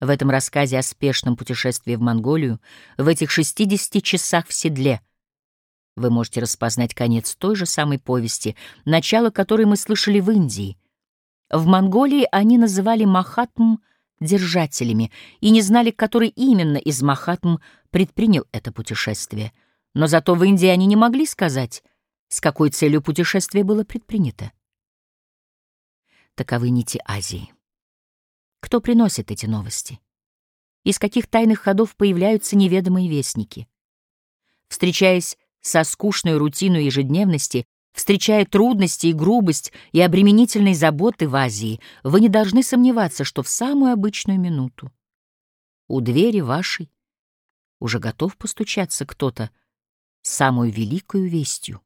В этом рассказе о спешном путешествии в Монголию, в этих 60 часах в седле, вы можете распознать конец той же самой повести, начало которой мы слышали в Индии. В Монголии они называли Махатм держателями и не знали, который именно из Махатм предпринял это путешествие. Но зато в Индии они не могли сказать, с какой целью путешествие было предпринято. Таковы нити Азии. Кто приносит эти новости? Из каких тайных ходов появляются неведомые вестники? Встречаясь со скучной рутиной ежедневности, встречая трудности и грубость и обременительной заботы в Азии, вы не должны сомневаться, что в самую обычную минуту у двери вашей уже готов постучаться кто-то самую великую вестью.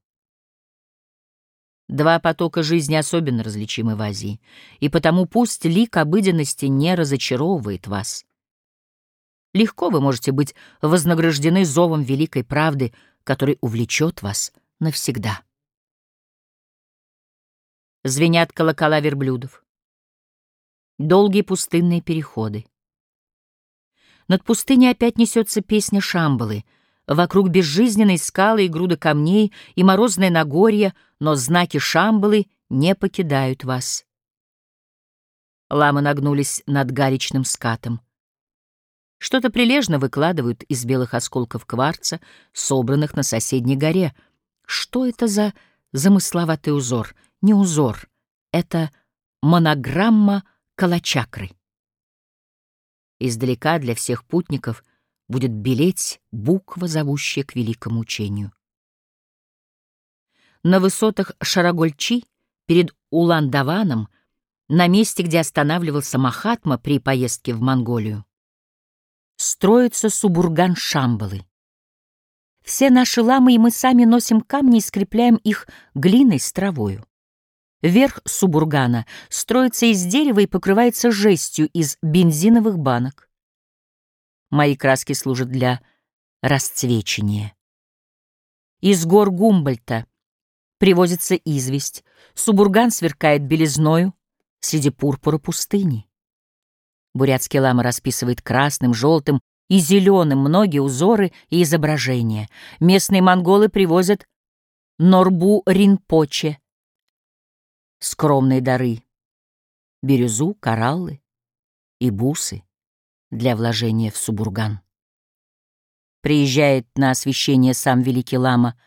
Два потока жизни особенно различимы в Азии, и потому пусть лик обыденности не разочаровывает вас. Легко вы можете быть вознаграждены зовом великой правды, который увлечет вас навсегда. Звенят колокола верблюдов. Долгие пустынные переходы. Над пустыней опять несется песня Шамбалы — Вокруг безжизненной скалы и груда камней, и морозное Нагорье, но знаки Шамбалы не покидают вас. Ламы нагнулись над галечным скатом. Что-то прилежно выкладывают из белых осколков кварца, собранных на соседней горе. Что это за замысловатый узор? Не узор, это монограмма калачакры. Издалека для всех путников — будет белеть буква, зовущая к великому учению. На высотах Шарагольчи, перед Улан-Даваном, на месте, где останавливался Махатма при поездке в Монголию, строится Субурган Шамбалы. Все наши ламы и мы сами носим камни и скрепляем их глиной с травою. Верх Субургана строится из дерева и покрывается жестью из бензиновых банок. Мои краски служат для расцвечения. Из гор Гумбольта привозится известь, Субурган сверкает белизною среди пурпура пустыни. Бурятский лама расписывает красным, желтым и зеленым многие узоры и изображения. Местные монголы привозят Норбу Ринпоче, скромные дары, бирюзу, кораллы и бусы для вложения в Субурган. Приезжает на освящение сам великий лама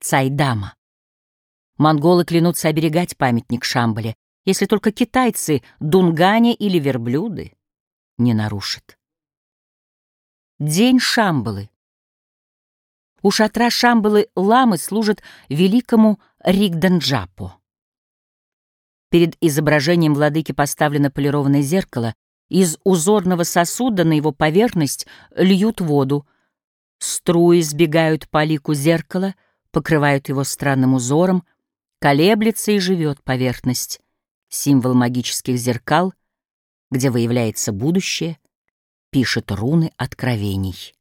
Цайдама. Монголы клянутся оберегать памятник Шамбале, если только китайцы, дунгане или верблюды не нарушат. День Шамбалы. У шатра Шамбалы ламы служат великому Ригданджапу. Перед изображением владыки поставлено полированное зеркало, из узорного сосуда на его поверхность льют воду. Струи сбегают по лику зеркала, покрывают его странным узором, колеблется и живет поверхность. Символ магических зеркал, где выявляется будущее, пишет руны откровений.